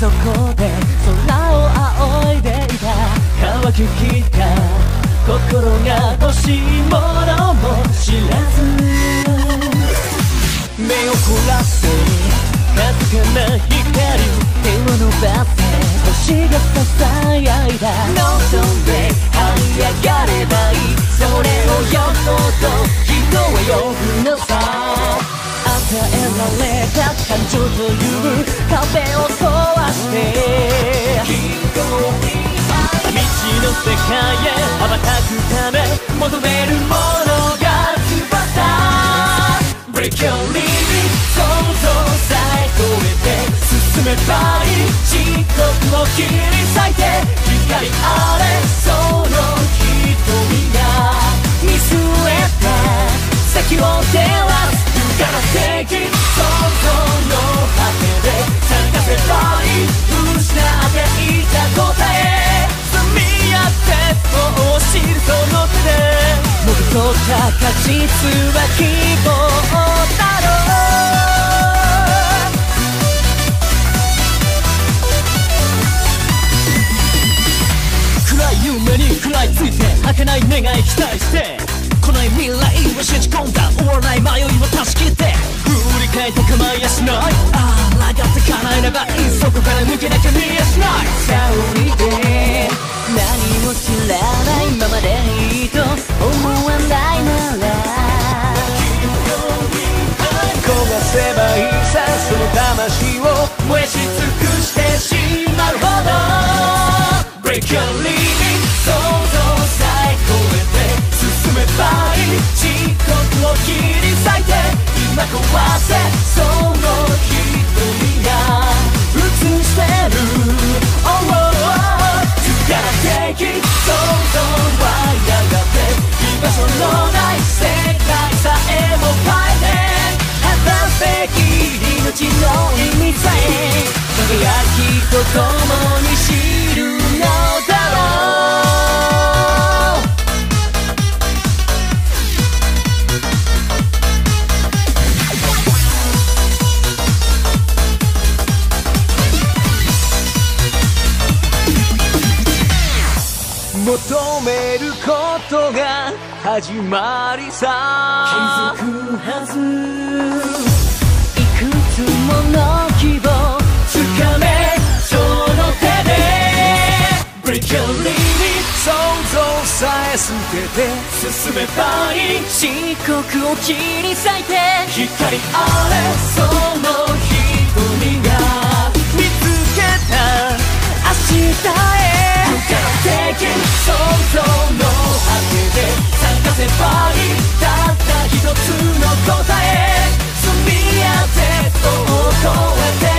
底で空を仰いでいた乾ききった心が欲しいものも知らず目を凝らせわずかな光手を伸ばせ星が囁いた No don't wait 這い上がればいいそれをよほど人は呼ぶのさ与えられた感情という壁を界へ羽ばたくため求めるものが翼。Break your limit. 想像さえ超えて進めばいい。漆黒を切り裂いて光あれ。そのぎ取った果実は希望だろう暗い夢に食らいついて儚い願い期待してこの未来を信じ込んだ終わらない迷いを断ち切って振り返って構いやしないああがって叶えればいいそこから抜けなきゃ見やしないさあ降りて何も知らないその魂を燃やし尽くしてしまうほど。Break your living 想像さえ超えて進めばいい。時刻を切り裂いて今怖い求めることが始まりさ気づくはず進めばい。い漆黒を切り裂いて光あれその瞳が見つけた。明日へ。無価的想像の果てで探せばいい。たった一つの答え。積み上げと音をえて